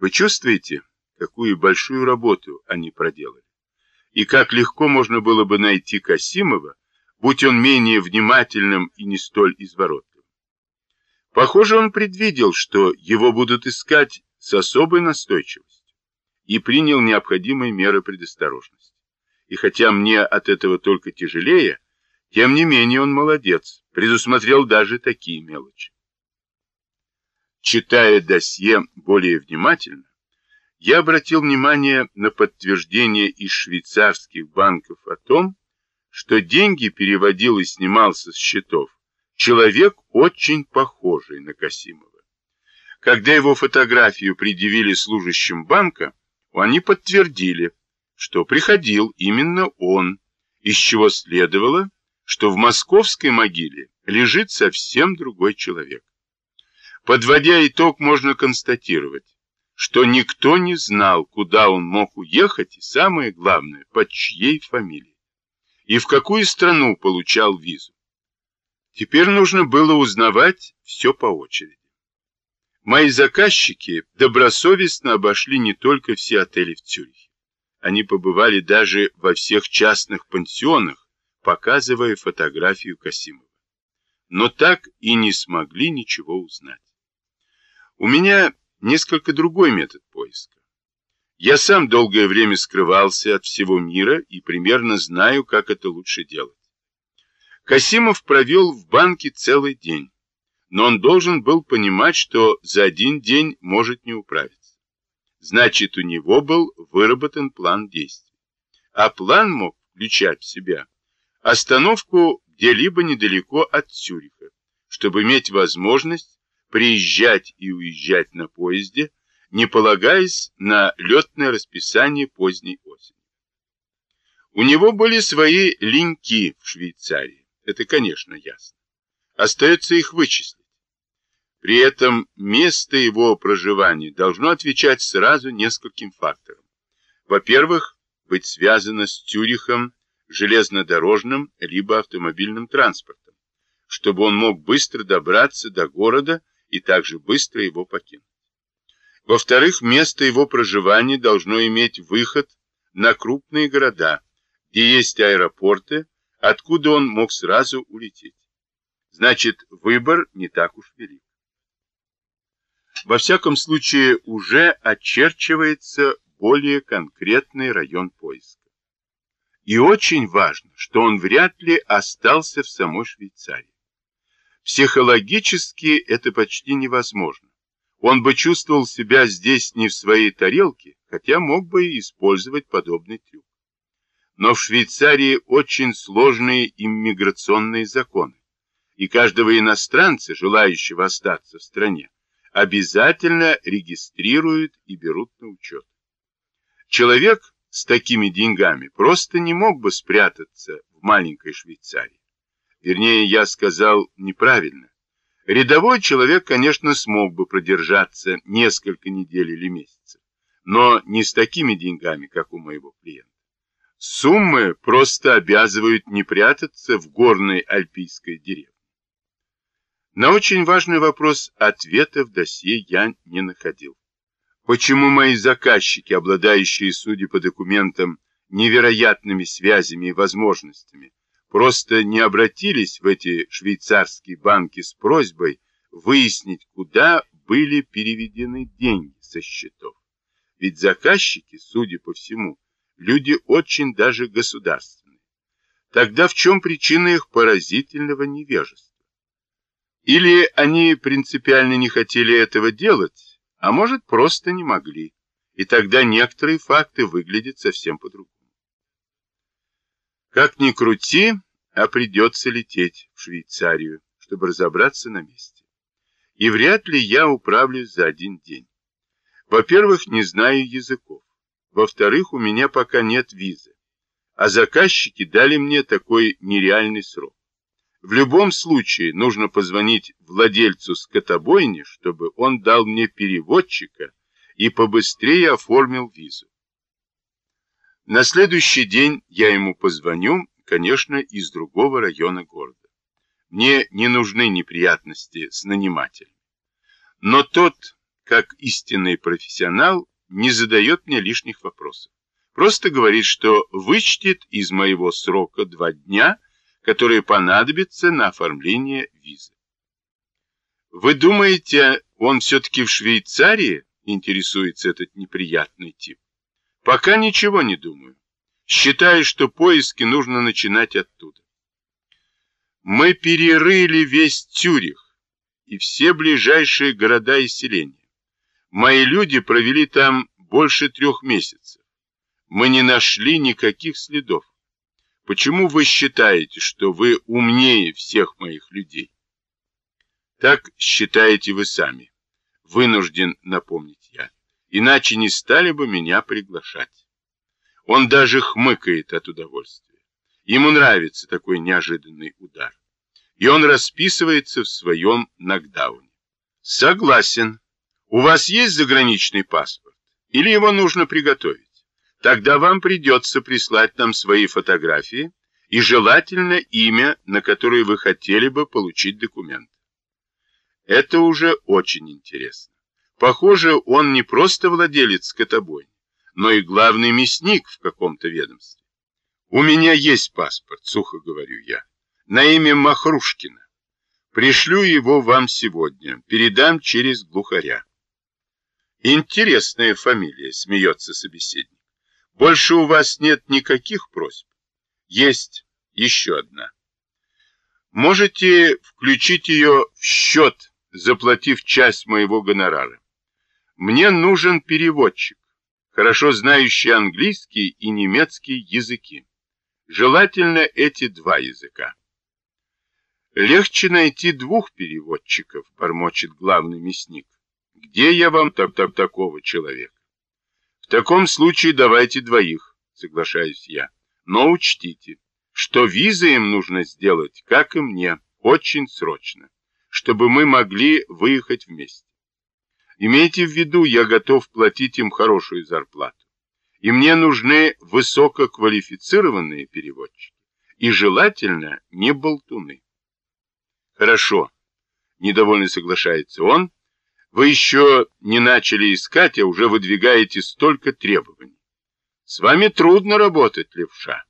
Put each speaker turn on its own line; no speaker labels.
Вы чувствуете, какую большую работу они проделали? И как легко можно было бы найти Касимова, будь он менее внимательным и не столь изворотливым. Похоже, он предвидел, что его будут искать с особой настойчивостью и принял необходимые меры предосторожности. И хотя мне от этого только тяжелее, тем не менее он молодец, предусмотрел даже такие мелочи. Читая досье более внимательно, я обратил внимание на подтверждение из швейцарских банков о том, что деньги переводил и снимал со счетов человек, очень похожий на Касимова. Когда его фотографию предъявили служащим банка, они подтвердили, что приходил именно он, из чего следовало, что в московской могиле лежит совсем другой человек. Подводя итог, можно констатировать, что никто не знал, куда он мог уехать, и самое главное, под чьей фамилией, и в какую страну получал визу. Теперь нужно было узнавать все по очереди. Мои заказчики добросовестно обошли не только все отели в Цюрихе. Они побывали даже во всех частных пансионах, показывая фотографию Касимова. Но так и не смогли ничего узнать. У меня несколько другой метод поиска. Я сам долгое время скрывался от всего мира и примерно знаю, как это лучше делать. Касимов провел в банке целый день, но он должен был понимать, что за один день может не управиться. Значит, у него был выработан план действий. А план мог включать в себя остановку где-либо недалеко от Цюриха, чтобы иметь возможность приезжать и уезжать на поезде, не полагаясь на летное расписание поздней осени. У него были свои линьки в Швейцарии, это, конечно, ясно. Остается их вычислить. При этом место его проживания должно отвечать сразу нескольким факторам. Во-первых, быть связано с Тюрихом железнодорожным либо автомобильным транспортом, чтобы он мог быстро добраться до города и также быстро его покинуть. Во-вторых, место его проживания должно иметь выход на крупные города, где есть аэропорты, откуда он мог сразу улететь. Значит, выбор не так уж велик. Во всяком случае, уже очерчивается более конкретный район поиска. И очень важно, что он вряд ли остался в самой Швейцарии. Психологически это почти невозможно. Он бы чувствовал себя здесь не в своей тарелке, хотя мог бы и использовать подобный трюк. Но в Швейцарии очень сложные иммиграционные законы, и каждого иностранца, желающего остаться в стране, обязательно регистрируют и берут на учет. Человек с такими деньгами просто не мог бы спрятаться в маленькой Швейцарии. Вернее, я сказал неправильно. Рядовой человек, конечно, смог бы продержаться несколько недель или месяцев, но не с такими деньгами, как у моего клиента. Суммы просто обязывают не прятаться в горной альпийской деревне. На очень важный вопрос ответа в досье я не находил. Почему мои заказчики, обладающие, судя по документам, невероятными связями и возможностями, просто не обратились в эти швейцарские банки с просьбой выяснить, куда были переведены деньги со счетов. Ведь заказчики, судя по всему, люди очень даже государственные. Тогда в чем причина их поразительного невежества? Или они принципиально не хотели этого делать, а может просто не могли, и тогда некоторые факты выглядят совсем по-другому. Как ни крути, а придется лететь в Швейцарию, чтобы разобраться на месте. И вряд ли я управлюсь за один день. Во-первых, не знаю языков. Во-вторых, у меня пока нет визы. А заказчики дали мне такой нереальный срок. В любом случае нужно позвонить владельцу скотобойни, чтобы он дал мне переводчика и побыстрее оформил визу. На следующий день я ему позвоню, конечно, из другого района города. Мне не нужны неприятности с нанимателем. Но тот, как истинный профессионал, не задает мне лишних вопросов. Просто говорит, что вычтет из моего срока два дня, которые понадобятся на оформление визы. Вы думаете, он все-таки в Швейцарии? Интересуется этот неприятный тип. Пока ничего не думаю. Считаю, что поиски нужно начинать оттуда. Мы перерыли весь Тюрих и все ближайшие города и селения. Мои люди провели там больше трех месяцев. Мы не нашли никаких следов. Почему вы считаете, что вы умнее всех моих людей? Так считаете вы сами. Вынужден напомнить. Иначе не стали бы меня приглашать. Он даже хмыкает от удовольствия. Ему нравится такой неожиданный удар. И он расписывается в своем нокдауне. Согласен. У вас есть заграничный паспорт? Или его нужно приготовить? Тогда вам придется прислать нам свои фотографии и желательно имя, на которое вы хотели бы получить документ. Это уже очень интересно. Похоже, он не просто владелец скотобойни, но и главный мясник в каком-то ведомстве. У меня есть паспорт, сухо говорю я, на имя Махрушкина. Пришлю его вам сегодня, передам через глухаря. Интересная фамилия, смеется собеседник. Больше у вас нет никаких просьб? Есть еще одна. Можете включить ее в счет заплатив часть моего гонорара. Мне нужен переводчик, хорошо знающий английский и немецкий языки. Желательно эти два языка. Легче найти двух переводчиков, бормочет главный мясник. Где я вам так так такого человека? В таком случае давайте двоих, соглашаюсь я. Но учтите, что визы им нужно сделать, как и мне, очень срочно чтобы мы могли выехать вместе. Имейте в виду, я готов платить им хорошую зарплату. И мне нужны высококвалифицированные переводчики. И желательно не болтуны. Хорошо, недовольно соглашается он. Вы еще не начали искать, а уже выдвигаете столько требований. С вами трудно работать, левша.